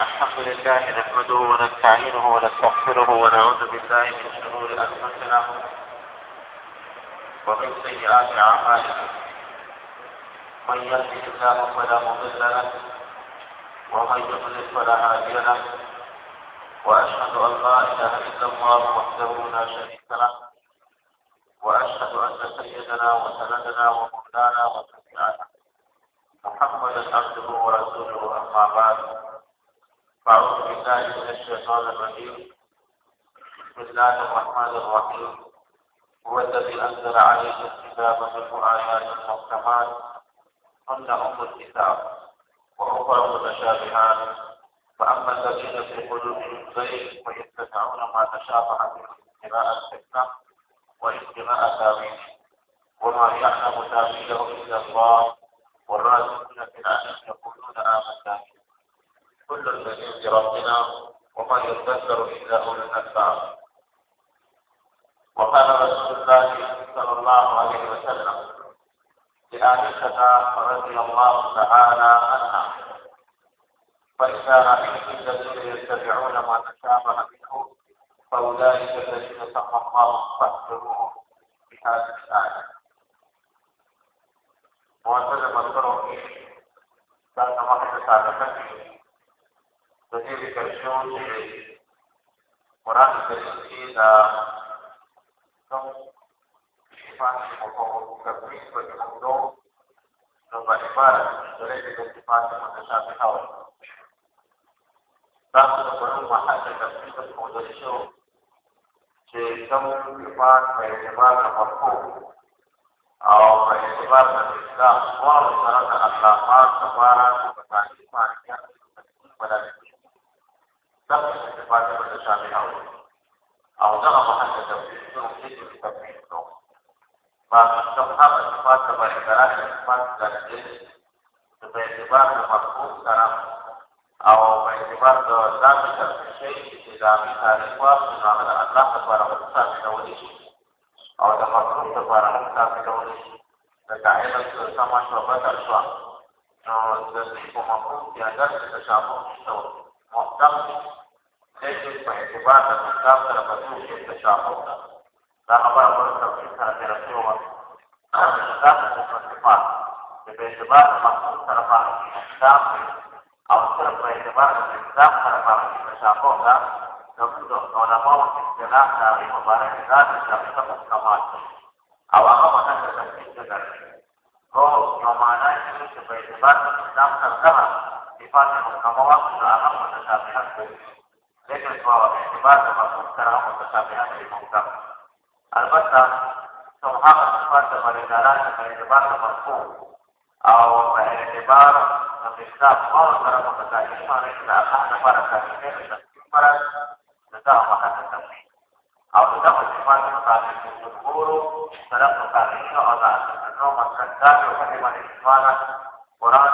الحمد لله نحمده ونستعينه ونستغفره ونعوذ بالله من شرور أنفسنا ومن سيئات أعمالنا. من يهده الله فلا مضل له ومن يضلل فلا هادي له. وأشهد أن لا إله إلا الله وحده لا شريك له. وأشهد أن سيدنا وسندنا ومولانا وشفيعنا محمدا عبده ورسوله أما بعد. فأعوذ بالله من الشيطان الرجيم. بسم الله الرحمن الرحيم. هو الذي أنزل عليك الكتاب منه آيات محكمات هن أم الكتاب وأخرى متشابهات. فأما الذين في قلوبهم زيغ فيتبعون ما تشابه منه ابتغاء الفتنة وابتغاء تاويله وما يعلم تاويله إلا الله والراسخون في العلم يقولون آمنا به. كل الذين بربنا وما يذكر إلا أولو الألباب. وقال رسول الله صلى الله عليه وسلم لعائشة رضي الله تعالى عنها فإذا رأيت الذين يتبعون ما تشابه منه فأولئك الذين سمى الله فاحذروهم بهذه الآية. معتز مذكره كان د دې ذکر شو چې قران کریم کې دا کوم صفات او کوم تفسیر په کومو نو باندې بار د دې کوم صفات متشابه او تاسو په کوم محل تفسیر په کومو شو چې کوم صفات په اعتبار د مرکو او په اعتبار د اسلام او سره د الله پاک لپاره په باندې باندې دغه استفاده به شامل او او دغه محل د تفسیرونو کې د تفسیر نو ما مستحب صفات به اعتراف صفات درته د په اعتبار د مفهوم سره او په اعتبار د ذات سره شی چې د عامي تاریخ واسطه هغه د الله لپاره مصاب کولای شي او د مفهوم لپاره مصاب کولای شي. د تعین سره سما شوبه تر شو نو د کومه مفهوم کې اگر تشابه شته محكم ليس باعتبار الكتاب تلقته في التشابه لا خبر من تفسيرها ترسوها الكتاب الصفات باعتبار المقصود تلقاه في الكتاب أو تلقى باعتبار الكتاب تلقاه في التشابه لا نقول علماء الاصطلاح dari مبارك ذات الشريطة محكمات أو أقام أن تفسير ذلك هو يومانا يجب باعتبار الكتاب تلقاه صفات محكمة وأهم متشابهات لكن هو اعتبار المفهوم ترى متشابهات المحكم البتة سبحان صفات مرجالات باعتبار المفهوم أو باعتبار الإسلام ما ترى متشابهات إذا أخذنا فرق كثير فرق نزاع محل التوحيد أو تدخل صفات متعلقة بالجمهور تلقى تاريخ أو ذات النوم الكذاب وكلمة الإسلام قرآن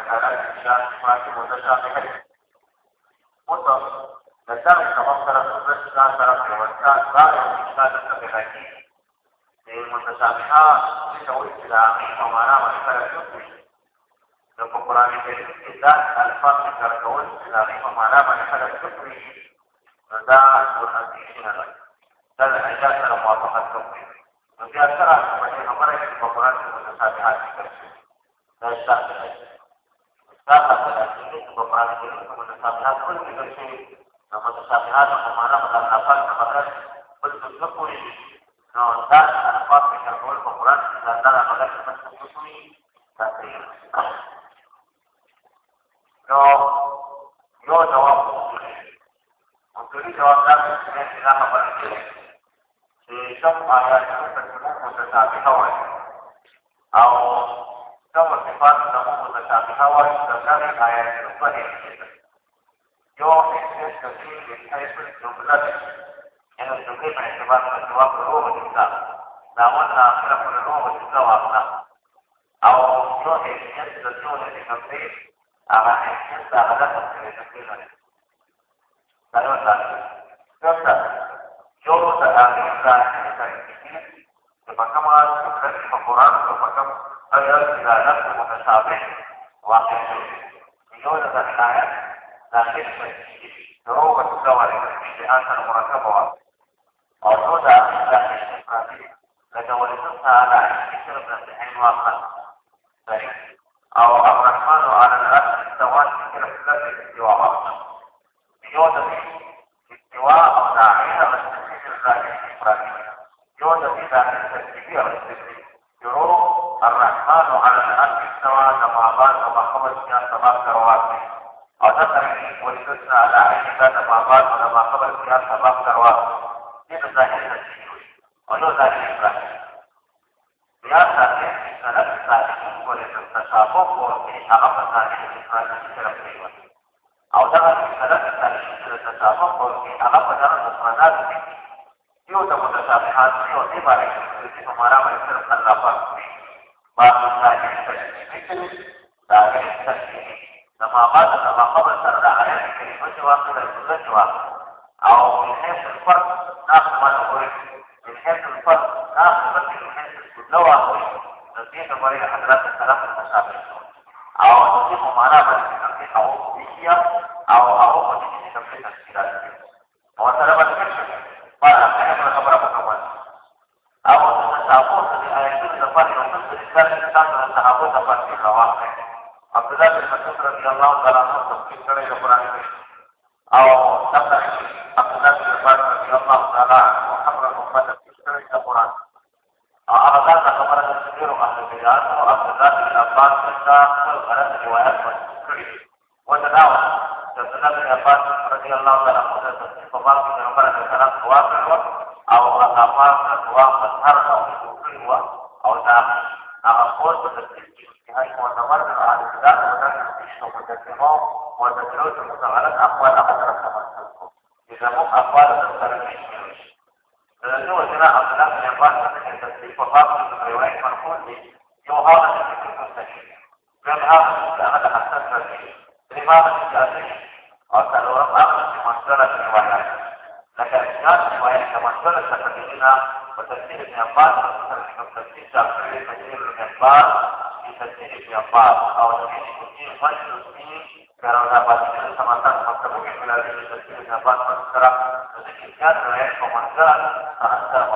الفاظ ذکر کول چې دا په معنا باندې سره کوي دا controversy biasanya itu yang itu dan itu murasan murakaba wato da da kashi da da wani sassa da cikin صحابو ته د آیتونو د فرق رسول صلی الله علیه وسلم د صحابو د فرق راوړل عبد الله بن مسعود رضی الله تعالی عنہ تفسیر کړی د قران کریم. Abbas, terpisah dari Masjid Ibn Abbas, di Masjid Kalau ini dikunci, Masjid ini kalau dapat itu sama-sama bertemu di Masjid Ibn Abbas, terserah, tersekitar oleh komandan, terserah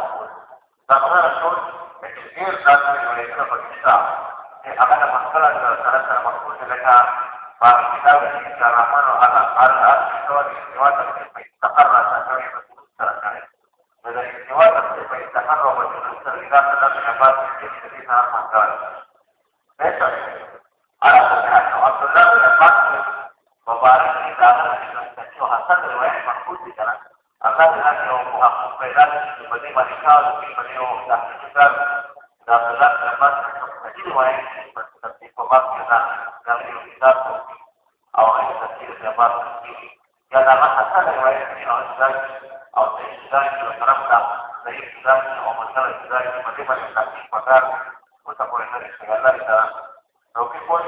berjabat dan dalam hasil yang lain ini oleh sudah oleh sudah juga terangkan dari sudah omongan sudah seperti pada kasih pada kota kota dari segala di dalam tapi pun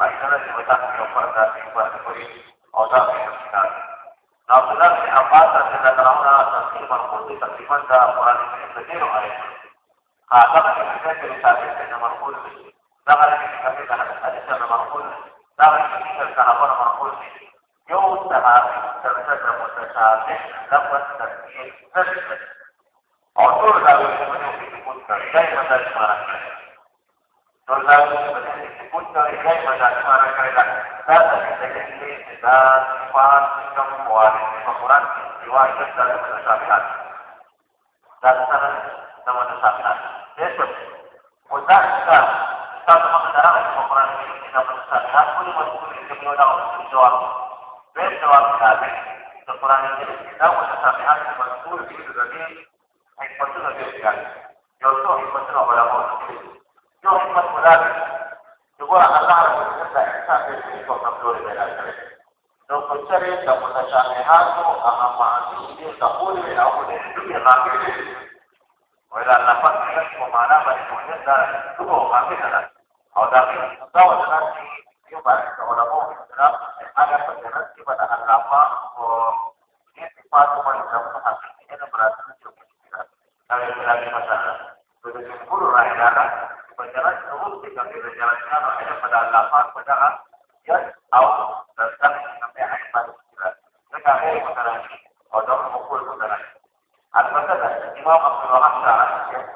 bagaimana dibatasi diopar dari kota kota otak universitas Nah, benar ini apa saja yang terlalu dalam sisi marfut di terkiman dan apuran ini sendiri oleh itu. Kata kita juga jadi saat ini yang marfut, dan hari ini kita tidak ada saja yang marfut, dan hari ini kita tidak ada Dan sama dengan cara pengukuran ini tidak bersatu, namun dibuat untuk menjual. 不然，你你，那我。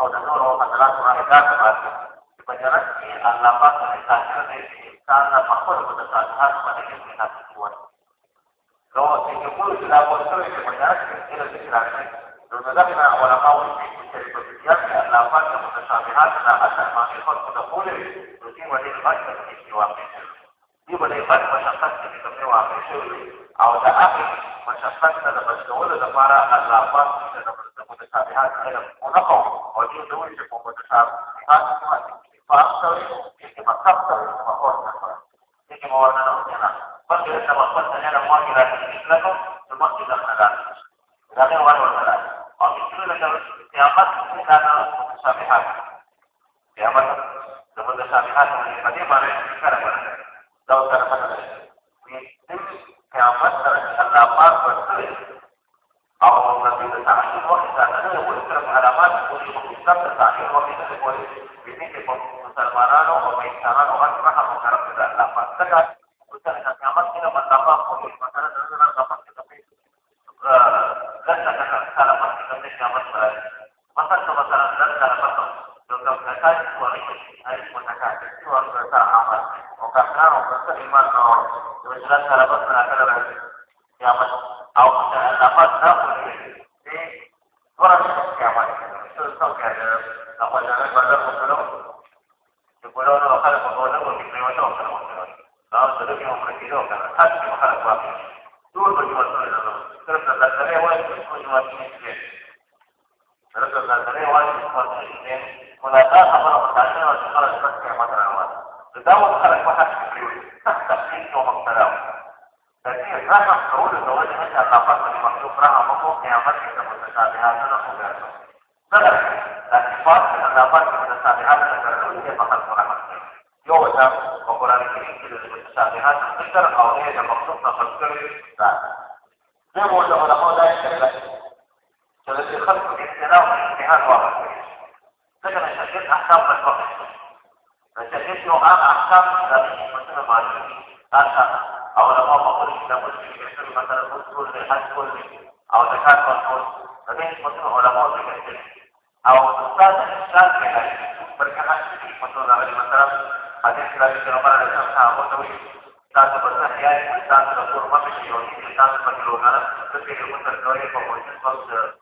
او د نورو حضراتو هغه کار ته باسي چې په جنت کې الله پاک د کافر دی چې انسان له مخلوقو د تعلقات باندې کې حاصل کوي نو چې یو ټول چې دا ورته چې په جنت کې څه شي راځي نو دا به نه ولا قاول چې په دنیا کې الله پاک د متشابهات نه اثر ما کې خپل دخول وي نو دې باندې فرق کوي واقع دي باندې فرق مشخص کې کومه واقع شوی او دا اخر مشخص د بچولو لپاره الله پاک د متشابهات علم reuniões de comando-chave berasa iman no jelas cara لماذا الصعود الزواج حتى علاقات المخلوق لها مطلوب قيامات كمتشابهات له ذاته مثلا الاتفاق في العلاقات المتشابهات التي فقط قرآن يوجد وقرآن الكريم في المتشابهات القدر أو هي المخلوق تفكر ذاته زي ما قلت العلماء نعم، لا يشبه فالذي خلق الاختلاف والاجتهاد واضح لكن الشركات أحكام مشروعية الشركات يوقع أحكام ذاتية مثل ما قلت دی مثلا اصول دی حج کول دی او زکات ورکول د دې مسله علماء ذکر کړي او استاد اشاره کوي پر هغه څه چې په توګه راغلي مثلا حدیث راځي چې عمر علیه السلام هغه ته وایي تاسو په صحیح یا تاسو په قرآن کې یو تاسو په لوګانه څه چې موږ تر کوي په پوهه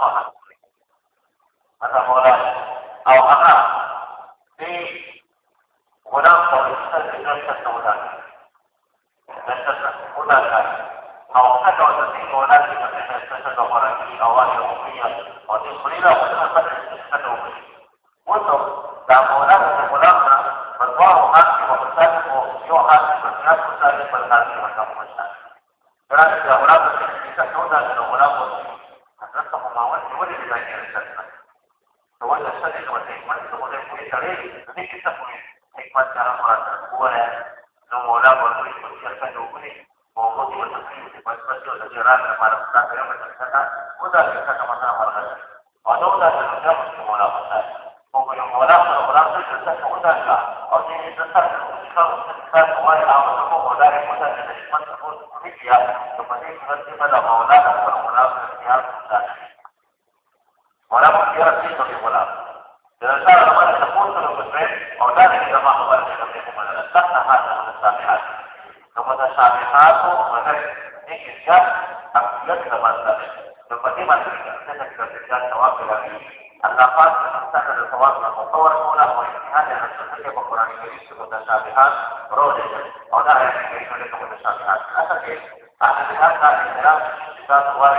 syafihat roda. Ada yang berikutnya kepada syafihat. Asal ini, asal ini adalah kita keluar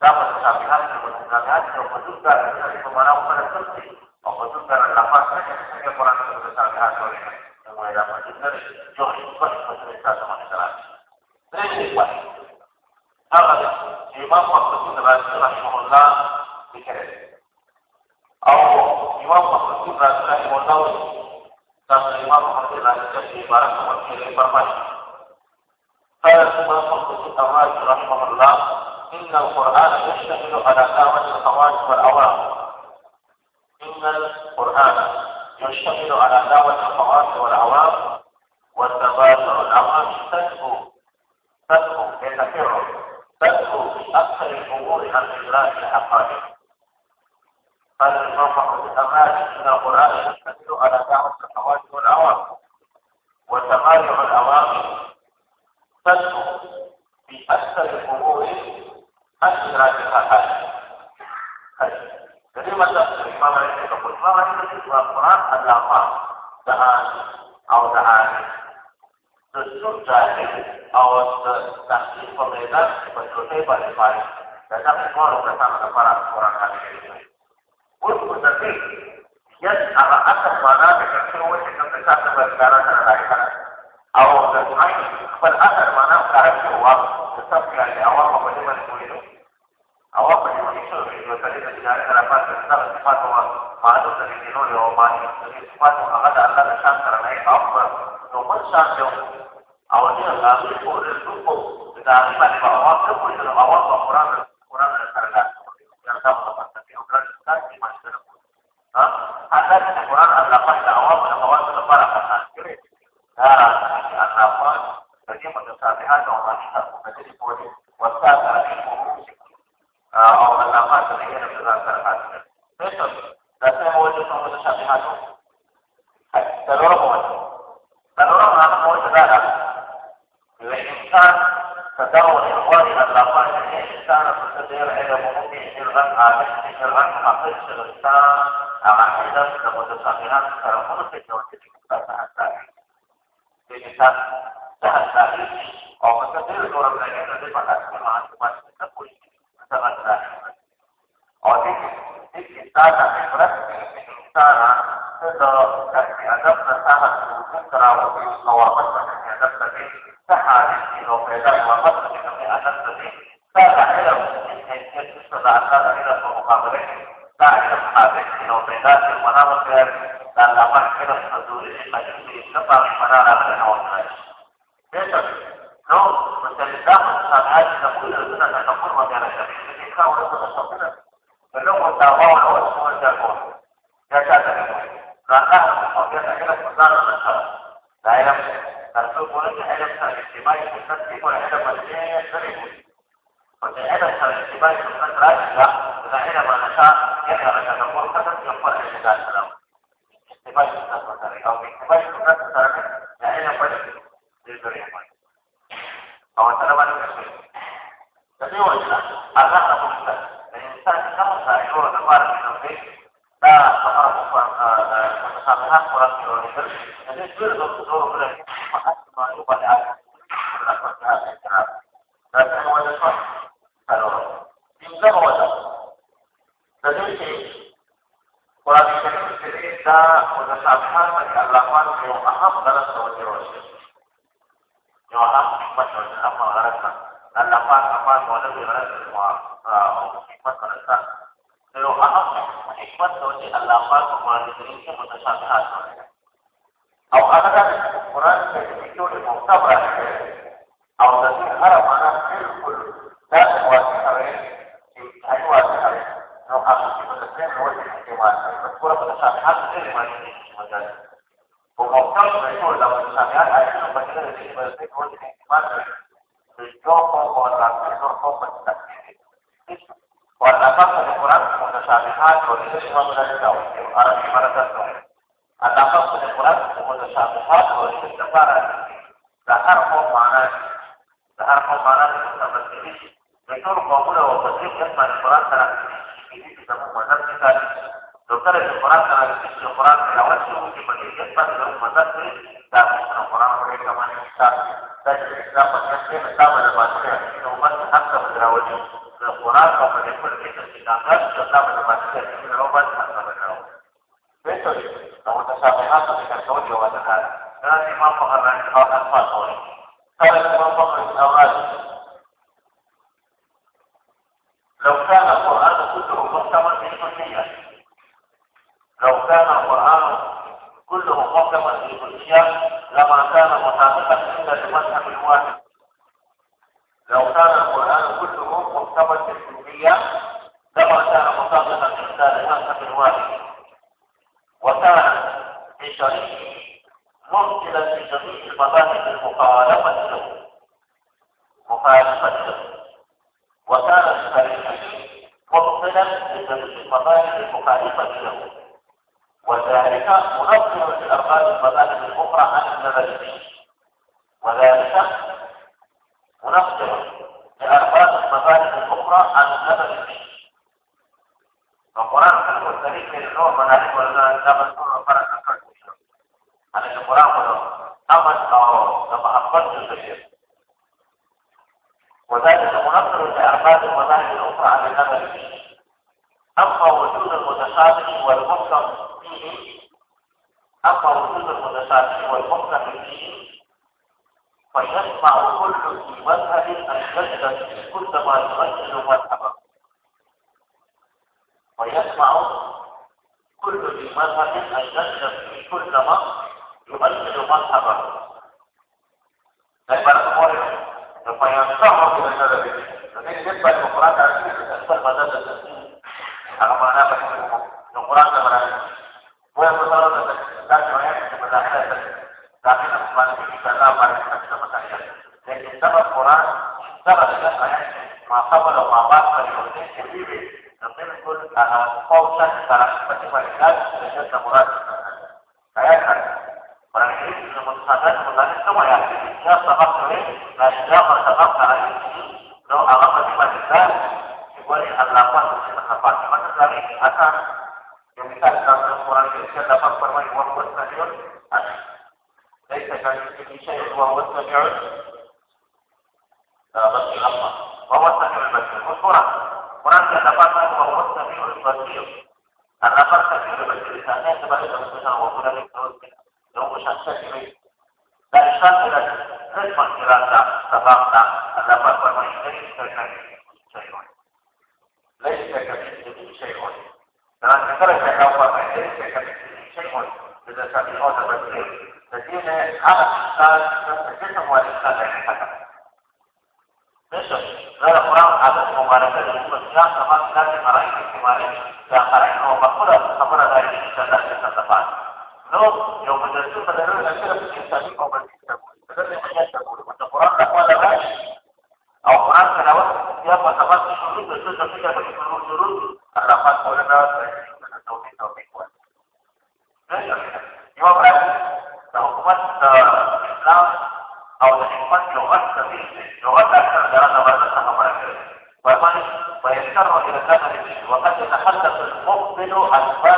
dapat syafihat kepada syafihat. Kau juga dari pemarah pada kunci. Kau juga dari lapas. Kau orang kepada syafihat roda. Kau mulai dapat juga itu kepada syafihat sama sekali. Terima kasih. Imam waktu itu adalah Rasulullah Shallallahu Alaihi Wasallam. Allah, Imam waktu itu adalah Rasulullah Shallallahu Alaihi Wasallam. karena Imam Muhammad Al-Azhar di Barat mewakili informasi. Kata Imam Qutb Tawaj rahimahullah, "Inna al-Qur'an yashtamilu ala da'wat al-khawarij wal awam." Inna al-Qur'an yashtamilu ala da'wat al-khawarij wal awam والتبادل الأمر تدعو تدعو لتفر تدعو في أكثر الأمور عن إدراك الحقائق قال الإمام الأماكن من القرآن adalah atau Dan kami orang bersama para orang kami itu. tanto saudara, lengkap sedang berkuat dengan lapan ini, sana bersedia ada mungkin silakan ada silakan maka serta akan kita sudah putuskan dengan secara politik dan jadi kita sangat baik. Jadi saat saat ini, oh bersedia orang lain yang nanti pada semangat semangat kita pun sangat baik. Oh ini kita tak berat kita sedang kasih ada perasaan untuk terawat di awal masa. sáà ìlọ̀pẹ̀ dáhùn نو هغه حکمت د وجه الله پاک په قران کریم کې متشابهات او هغه د قران کې ټول مختبر او د هر معنا بالکل دا واسطه لري چې هغه واسطه لري نو هغه چې په دې وجه کې واسطه په پوره متشابهات کې معنی مجاز او مختبر د ټول د متشابهات اړتیا په دې کې چې په دې وجه کې واسطه لري نو ټول په واسطه سره په Wartafak ah, satu kurang pada saat ah, itu dua ratus lima belas tahun di arah lima ratus tahun. Atafak satu kurang pada saat itu dua ratus lima belas tahun. Dahar kau mana? Dahar kau mana itu sama Itu rumah mulai wabah sih yang mana kurang karena ini kita memandang kita. Dokter itu kurang karena itu kurang. Kalau sih mungkin bagi kita dalam mata sih not imam Muhammad, Imam Ahmad. وذلك منقطع لأرباب المفاسد الأخرى عن النبي فالقرآن في الكريم من نوع مناهج أخذت أدب ليس كمثله شيء ليس كمثله شيء لما ذكرت أول ليس كمثله شيء إذا سمعوا تبديل الذين على الإنسان جسم والإنسان لا يحتكم besok kalau orang ada memarakan dari Islam sama kita dimarahi kemarin yang kemarin orang berkurang sama ada di sana di. Lalu yang benar itu has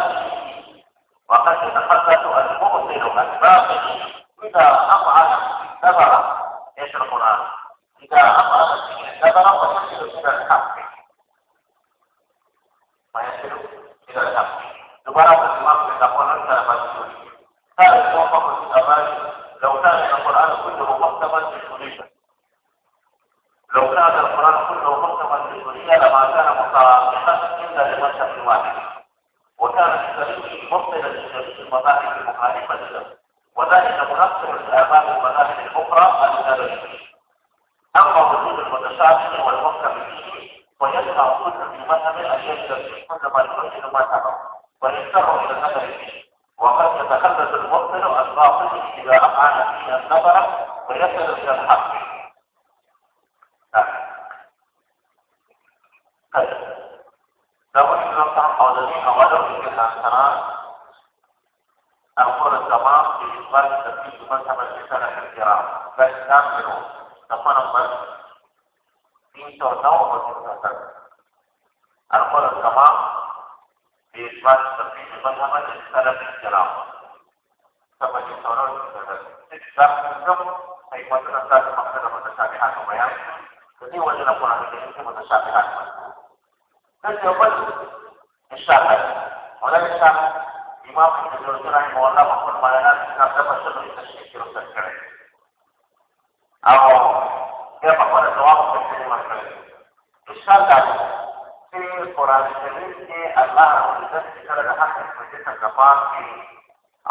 يحل مذهبه وينتهى إلى النظر فيه وقد يتخلص المؤمن عن باطله اذا اعان فيه النظر ويصل إلى الحق طيب لو ان حوالين ولو الحسنات أمور التمام بإثبات تثبيت مذهب الإنسان الكرام بل تامنوا تكون المذهب في تورنا ومسلسل أمور التمام Al-Quran sampai kita nak kira sama kita orang kita tidak saya mahu nak maksud mutasyabihat kemudian jadi wajib Al-Quran ini mutasyabihat dan jawaban Isyarat. Oleh Isyarat, Imam Ibn Rahim Allah mempermainkan kata pasal itu sedikit terkait. Atau dia pada doa untuk masalah. Isyarat چې قرآن شریف کې الله عزت سره د حق په جسم نه پاک کړي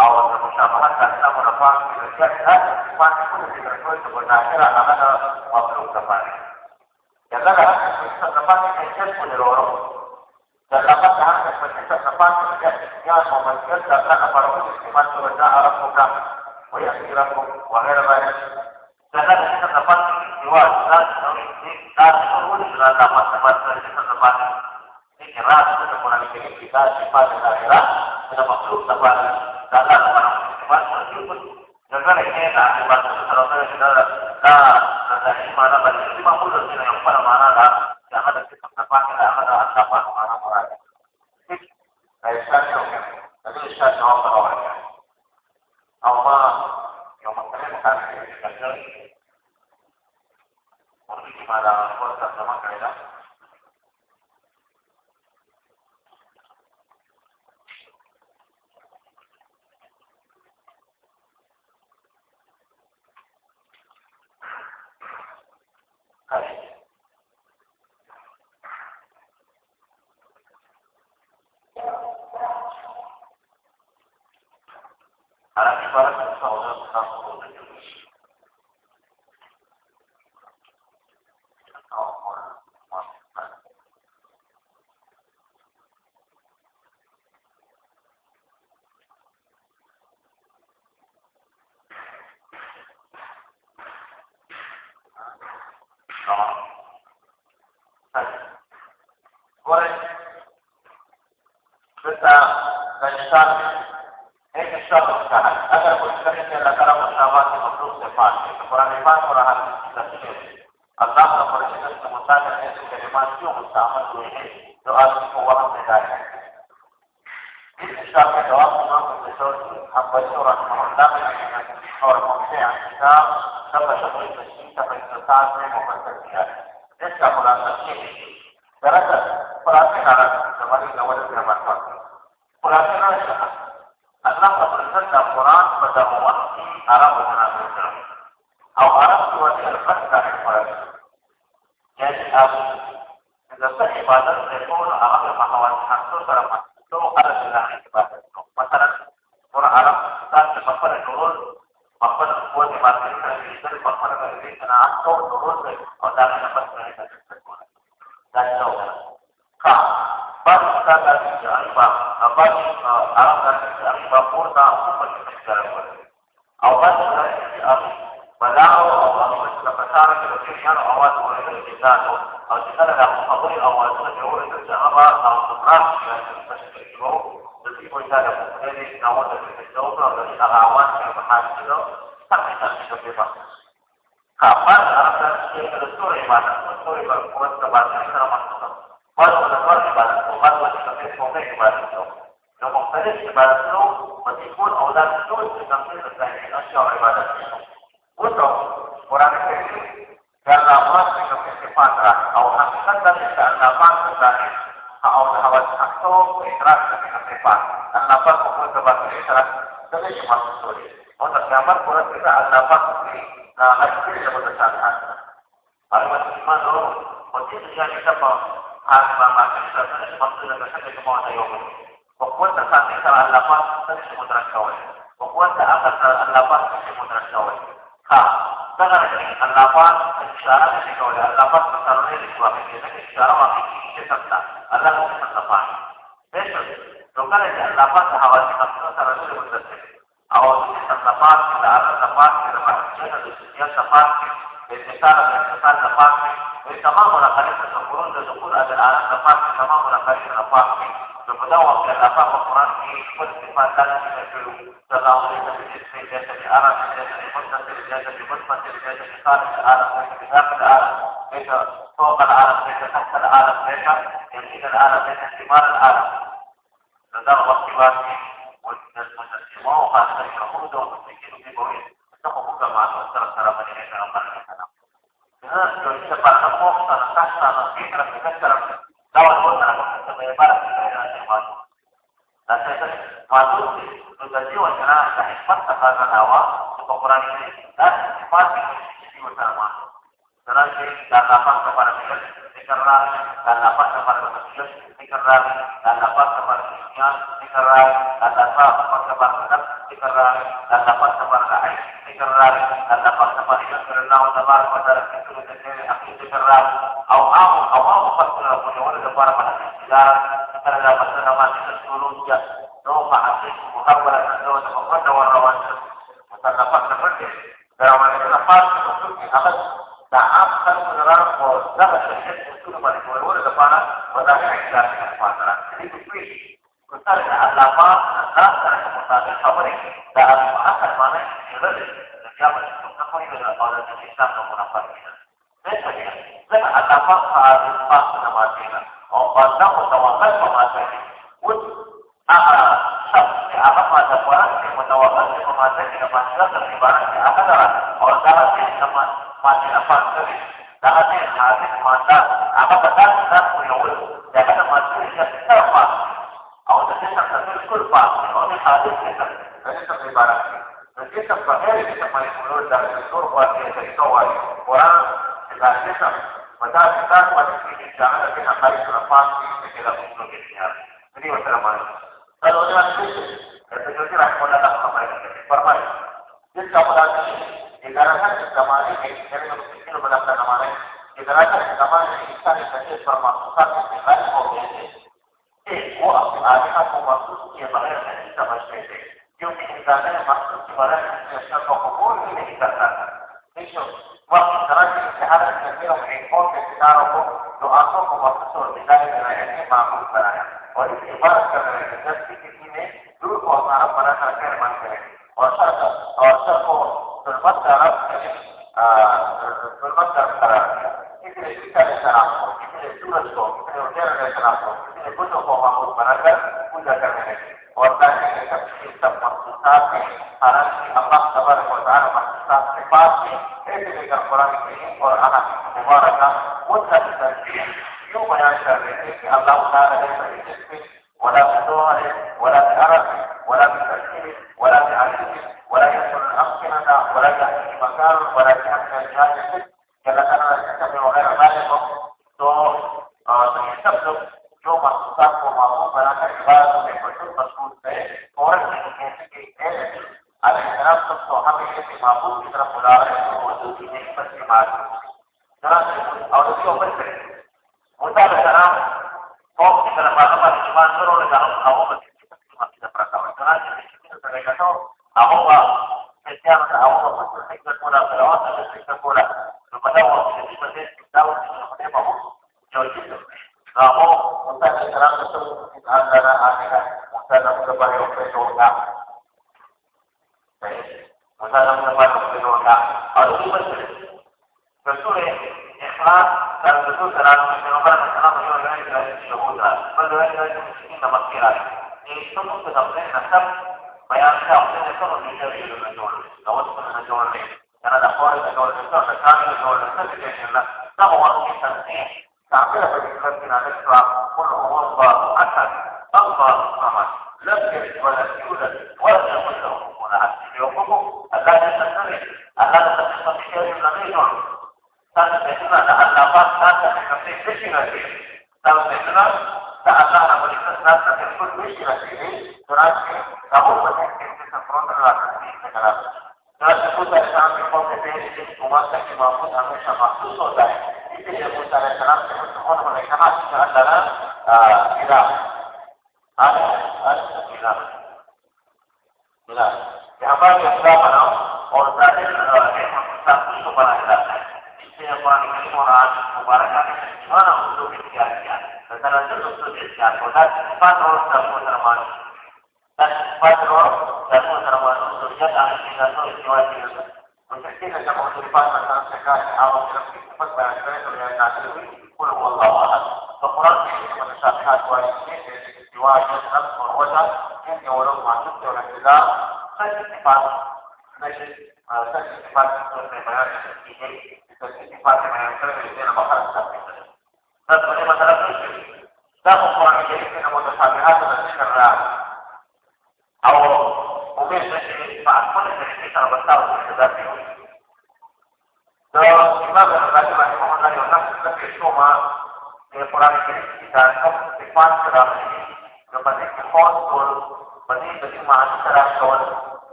او د مشابهت احکام نه پاک کړي چې هر پاک کړي چې د ټول په ظاهر هغه د مخلوق نه پاک کړي یدا د حق په جسم نه پاک کړي چې په لورو د لغت حق په جسم نه پاک کړي چې یا په مسجد د الله په اړه چې ما څه وځه عرب وکړه ويغفر لكم وغير ذلك Karena di dapat keluarga atau kita dapat dapat dari kita dapat pikiran untuk menangani kita sifat dan akhirat kita makhluk dapat dalam orang sifat meskipun jangan ini tak dapat kalau saya sudah dah ada di mana pada lima puluh yang pada mana dah ada dapat mana mana. Ini saya tapi saya menyesalkan هيك الشخص كان اگر مشکل سے لگا مساوات کے مخلوق سے پاس ہے۔ تو قرآن پاک اور احادیث کی تفسیر اللہ کا فرشتہ کے مطابق ایسے کلمات کیوں مستعمل ہوئے ہیں؟ جو آدمی کو وہاں میں جائے۔ ہیں اس اشار کے جواب امام پروفیسر ہم بچوں رحمہ اللہ میں اور ممکن کتاب سب شکل تشکیل کا اختصاص میں مفسر کیا ہے۔ الأمور معقومة بالتساوي أو مثلا الأمر منعه أو أمر فسارك الذي يرى أواد ولد الإنسان أو تسألها مصابي أو أسنة يورد الزهرة أو تقرأ تستشعره تسيب ذلك مخيري نعود في الزوجة الذي أعوان في محال كده حقيقة في شبيبة كأفضل أردت في الدستور إيمانا الدستور إيمانا قوة تبعث أكثر محصول بعض الأمر إيمانا وبعض الأمر إيمانا ومختلف إيمانا meskipun Allah itu sedang selesai nasional ibadahnya. Untuk orang ini dalam dengan kesempatan, awal hakikat dan tidak dapat dari awal hawa sakto interaksi dengan kesempatan, dan dapat mengukur sebagai interaksi dengan cuma suri. Untuk gambar kurang kita dapat di hasil yang berdasarkan. Kalau masih iman lo, mungkin juga kita mau harus memakai sesuatu yang maksudnya dengan kemauan yang Al-Mama kita Maksud dan kesan semua saya Pokoknya tersantik salah al-nafas Tadi semua terangkawai Pokoknya akan al-nafas Semua terangkawai Ha Dengan al-nafas Secara dikawai Al-nafas Masalahnya di suami kita Secara wakil Kita Allah Kita Kita Besok Bukan aja al-nafas Hawasi Maksudnya Secara dulu Berdesak أو النفاق على النفاق إلى محسنة الاستثناء نفاق الانتقال الانتقال نفاق تمام رقائق تقولون تقول أن العالم نفاق تمام رقائق نفاق فبدأوا الأثر والقرآن في كل صفات لا تشبه فلا أضيف بالجسم جاز بأرض جاز بقدرة جاز بقدرة جاز بخارج العالم ليس بداخل العالم ليس فوق العالم ليس تحت العالم ليس يمين العالم ليس hikmat terhadap hawa untuk ini dan hikmat di utama. Karena dan dapat kepada kita dikerah dan dapat kepada kita dikerah dan dapat kepada dunia dikerah dan dapat kepada dikerah dan dapat kepada air dikerah dan dapat kepada yang berenang tabar pada itu sendiri aku التوالي قرآن الأسلحة وذلك ذات وتفكير جعل بها خالق الأفاق فرمت قرار کر پوجا کرنے لگے اور اللہ قرآن اور اللہ تعالیٰ surat tersebut diisi ini surat kamu menyakiti seperon relatif dengan surat tersebut dari sangat kompetensi penguasa maupun anggota maksud sobat itu yang mutara dalam teman-teman mereka masih antara tidak ada tidak tidak yang apa yang Tentang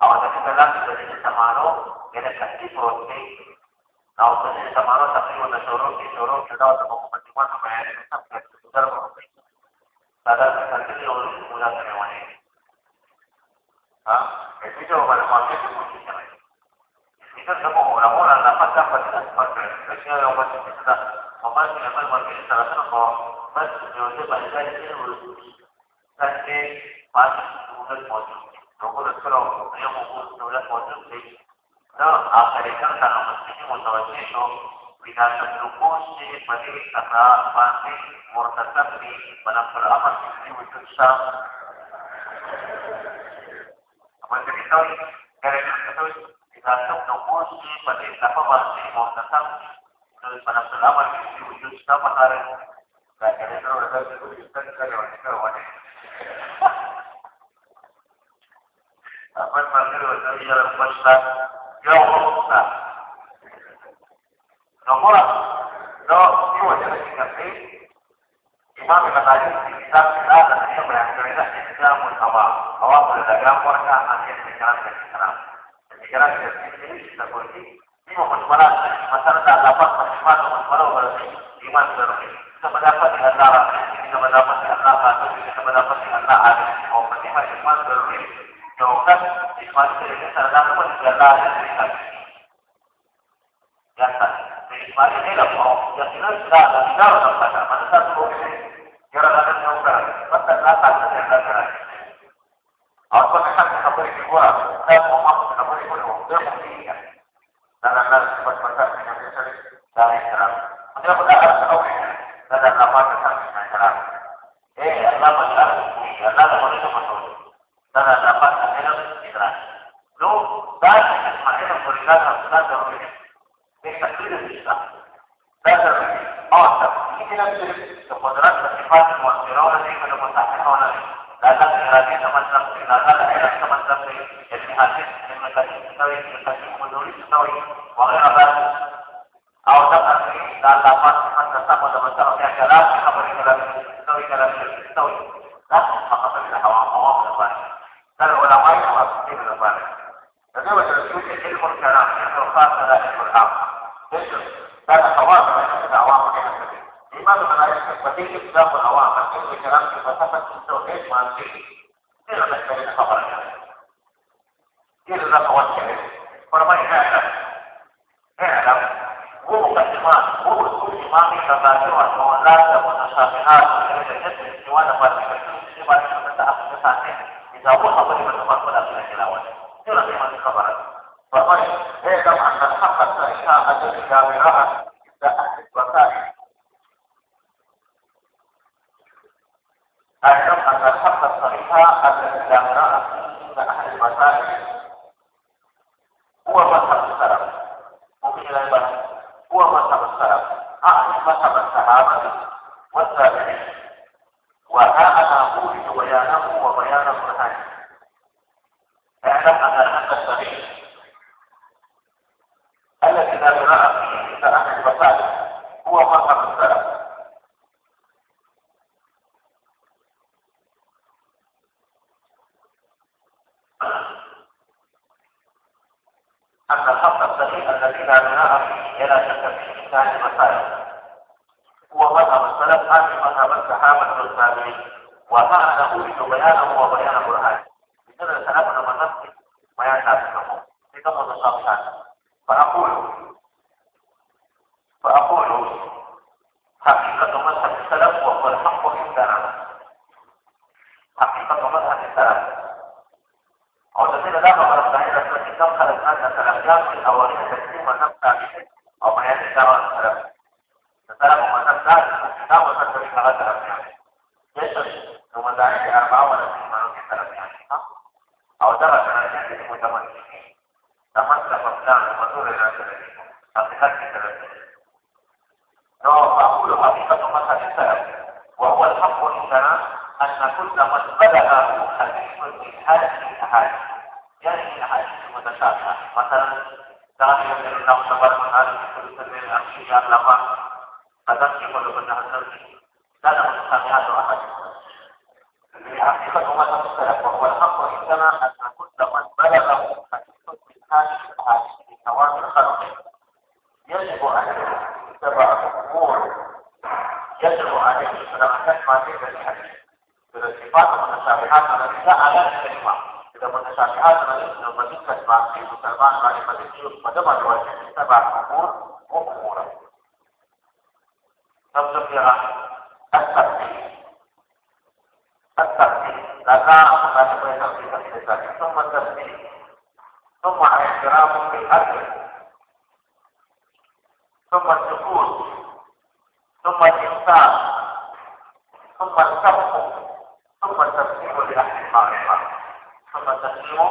ಅವನ ಹೆಸರ ಸುಧರಿಸ ಸಮಾರೋ ಎದೆ ಶಕ್ತಿ ಪ್ರೋತ್ನಿ ನಾವು ಸುಧರಿಸ ಸಮಾರೋ ತಪ್ಪಿ ಒಂದು ಶೋರೂಮ್ ಈ ಶೋರೂಮ್ ಗಿಡವನ್ನು ಮುಖ್ಯಮಂತ್ರಿ ಸಂದರ್ಭ दादा कंटिन्यू और पूरा करने वाले हाँ ऐसे जो हमारे मार्के की कोशिश कर रहे हैं इधर सब हो रहा हो रहा नापा का पता पर कैसे और बस इसका मोबाइल के नंबर मार्के की तरह से हो बस जो से बन गए थे वो करके पांच सूरज मौजूद Tapi pas mulut motor, kalau kalau yang mulut mulut motor نو اخرکان ته مسلمي متوجه شو بنا تدرکوش چې په دې سره باندې مرتکب دي په نفس الامر کې وجود شته په دې ډول ګرځي چې دا تدرکوش چې په دې سره باندې مرتکب دي په نفس الامر کې وجود apa maksud dari dalam kuasa? Jauh kuasa. Nomor do dua jenis kasih. Imam mengatakan kita dan kita beraktivitas Islam bersama. Bahwa beragam warga akhir pikiran dan Islam. Pikiran dan Islam kita berarti ini memperkuat masyarakat dapat menikmati memperkuat berarti iman berarti kita mendapat dengan cara kita mendapat dengan kita mendapat dengan kita mendapat dengan cara jauhkan iman dari sana pun jalan yang berikan. Jangan. Iman ini lah mau yang ini sudah ada di dalam tempat mana satu bukti. Jangan ada jauhkan. Masa datang dari negara. Apa kita kita beri dua dan mau kita beri dua dia bukti. Dan anda cepat dengan biasa dari serang. Dia benar tahu dan ada apa tentang serang. Eh, Allah la muerte. المستقيم الذي لا بناء إلى شك في هذه المسائل. هو مذهب السلف هذه مذهب السحابه والتابعين وهذا اريد بيانه وبيان برهانه. بعد ما عرفت الجيوش فجمع جواسيس سبع قبور وقبورا تصفيرا التقديم التقديم لقاء ما تبين في تقديم ثم التقديم ثم اعتراف بالأجر ثم السكوت ثم الإنسان ثم السبق ثم التسليم لأهل الخارقة ثم التسليم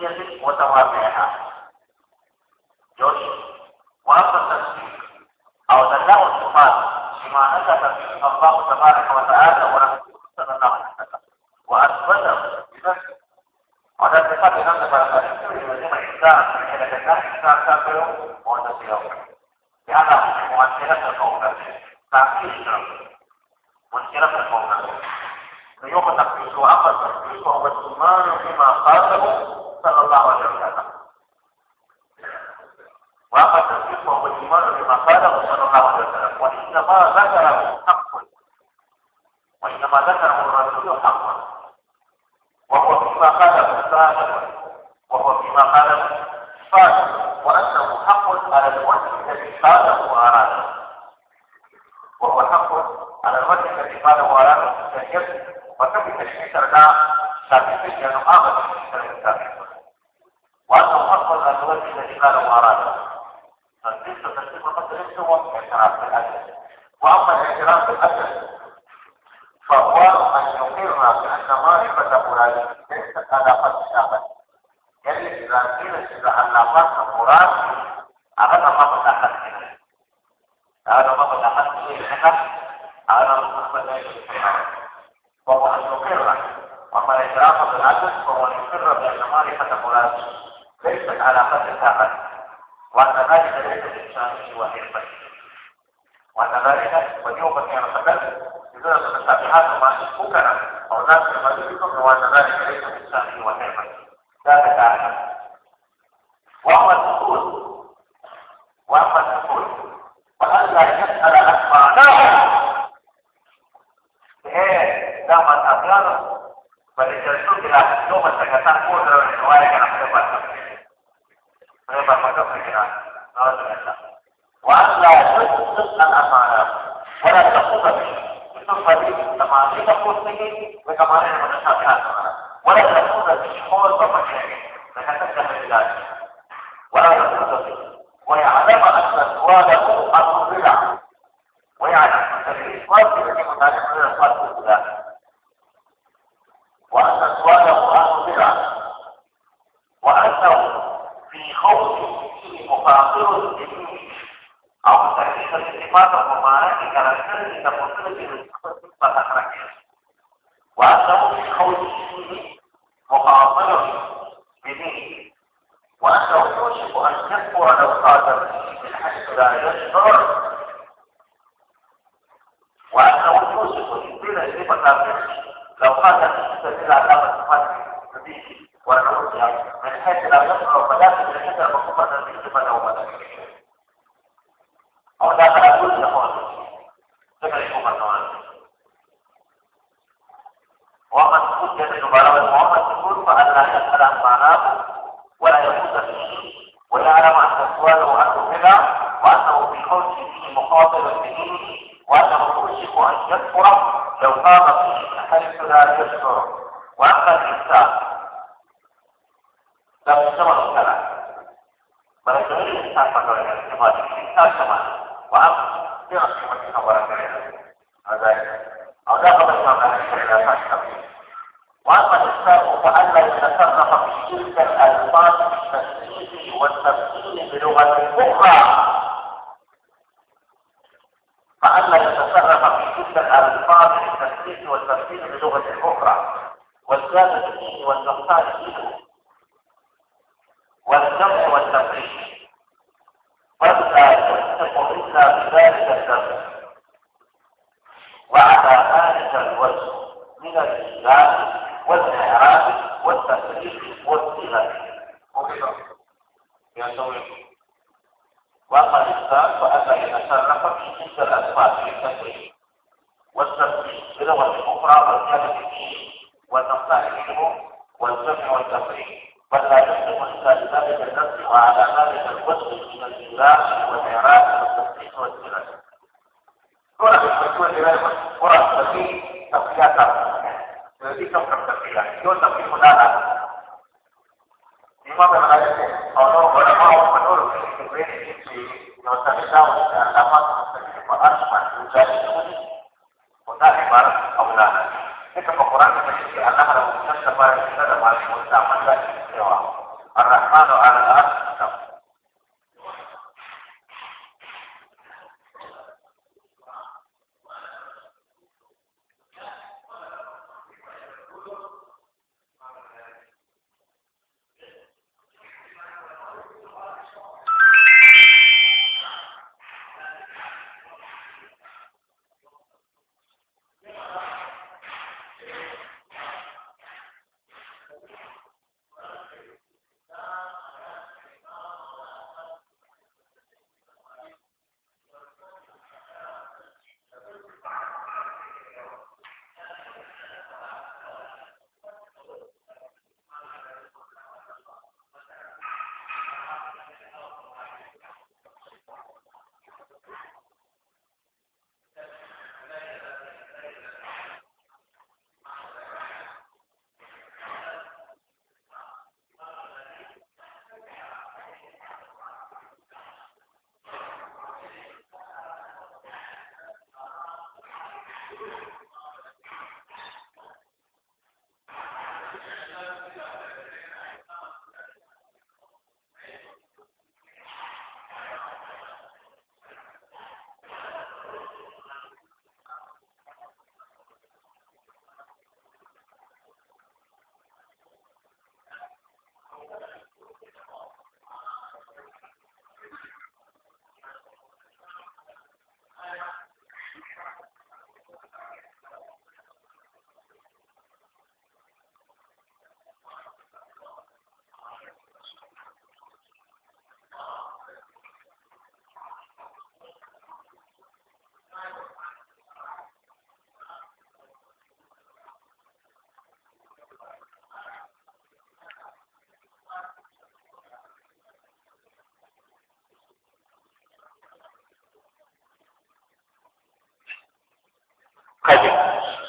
شخصية متواضعة جوش وأما التصديق أو تدعو الصفات بما نكت فيه الله تبارك وتعالى ورسوله صلى الله عليه وسلم وأثبته بنفسه وده صفات نفسه فلا تنسى يلزم الإنسان إلى جنة الإنسان كافر وتسيره namaz perusahaan nafas terkuras akan nama petakan. Akan nama petakan ini dikatakan akan nama petakan ini dikatakan. Bahwa asyukirlah. Wamal israfa berlakus bahwa asyukirlah biasa marifat terkuras. Lepas alamat petakan. kita dari kebiasaan jiwa hirbat. Wantagani penyubat yang terkadang itu adalah tetapi termasuk bukan. Orang termasuk itu kewantagaan dari kebiasaan المقصود بهذه المبالغه المؤمن تكون فألا يسأل عن معناه ولا يفوت فيه ويعلم أن سؤاله انه هنا وأنه في كونه فيه مخاطر وأنه يوشك أن يكفر لو قام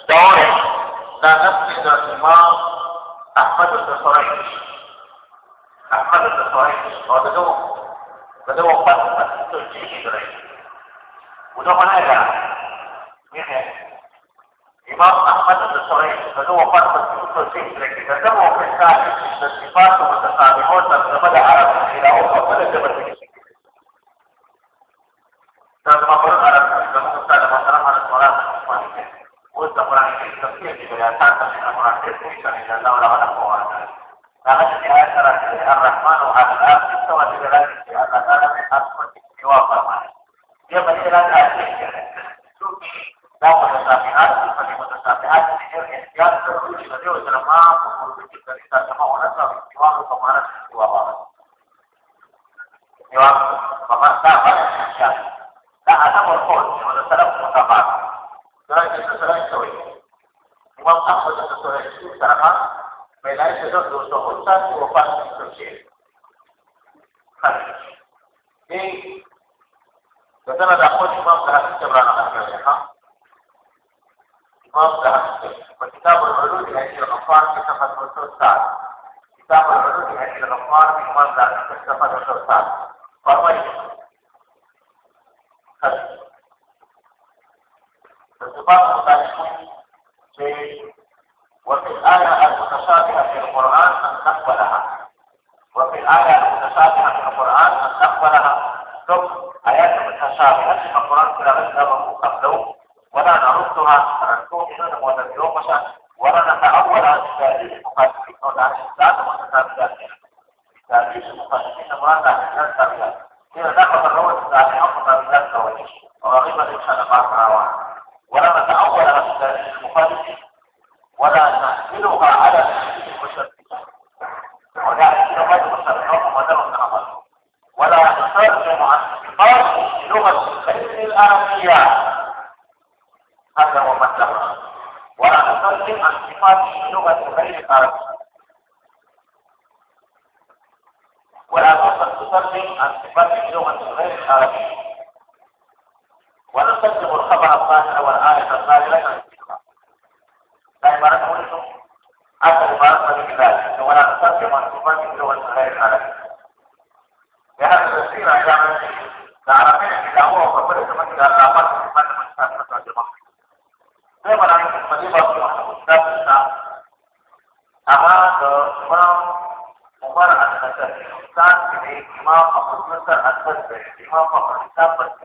دوائر لا نفس الإمام أحمد بن صريح. أحمد بن صريح. هو بدو بدو قد قد تجيه صريح وده من أجل إمام أحمد بن صريح. بدو قد قد تجيه صريح بدو في الثالث الصفات المتقابلون من بدأ عرب إلى أخرى بدأ جبل فاتحة القرآن مستقبلها ثم آياته متشابهة من القرآن كلا غير قبله ولا نردها. نكون إذا نموذج يوم مشاكل no está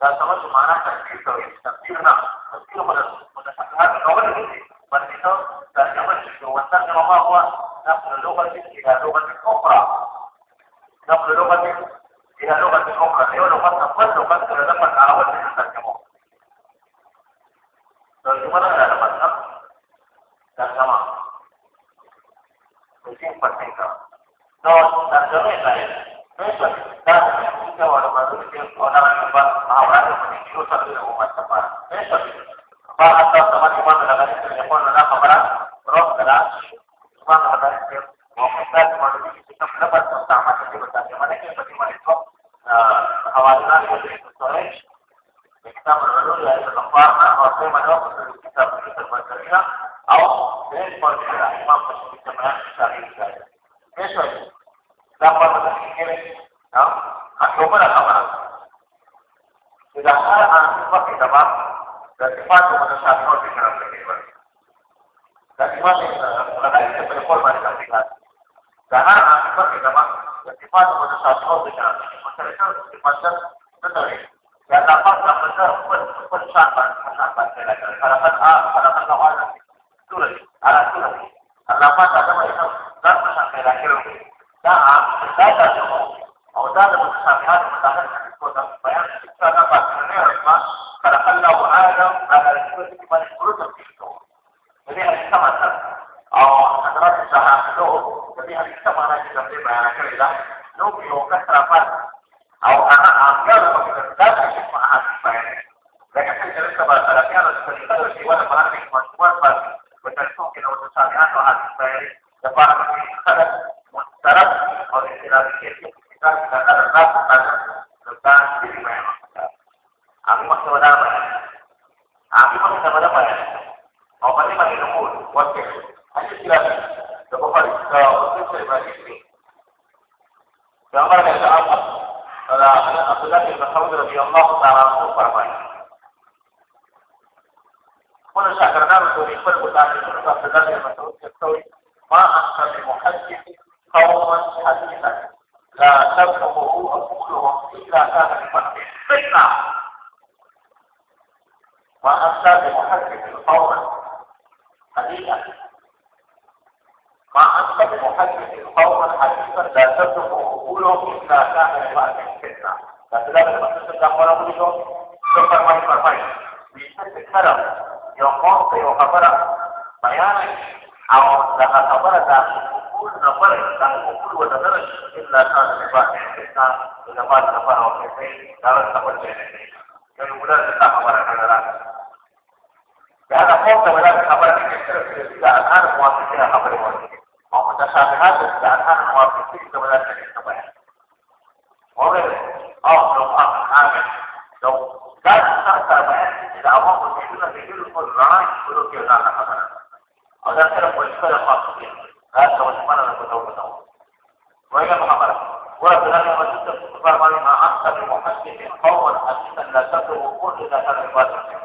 sama su mara itu, tantino, tantino para sacar no bueno, tantito, tantino, tantino, tantino, tantino, tantino, tantino, tantino, tantino, tantino, tantino, tantino, Jadi hari kita mana kita beli bayaran kerja, nunggu kita serapan, not know how to explain it. Mira, لا تتوجه اليه لانه ملازم لا خبر عن بهذا فوق ملازم خبر اذا الان موافقين خبر موافقين ومتشابهات اذا الان موافقين ملازم الخبر وغيره او لو اخر عامل لو كان تحت بيان اذا عوام المشكله بيجي له الرعايه يقولوا كده انا خبر المؤمن قوما حديثا لا تبلغ كل ذات البدر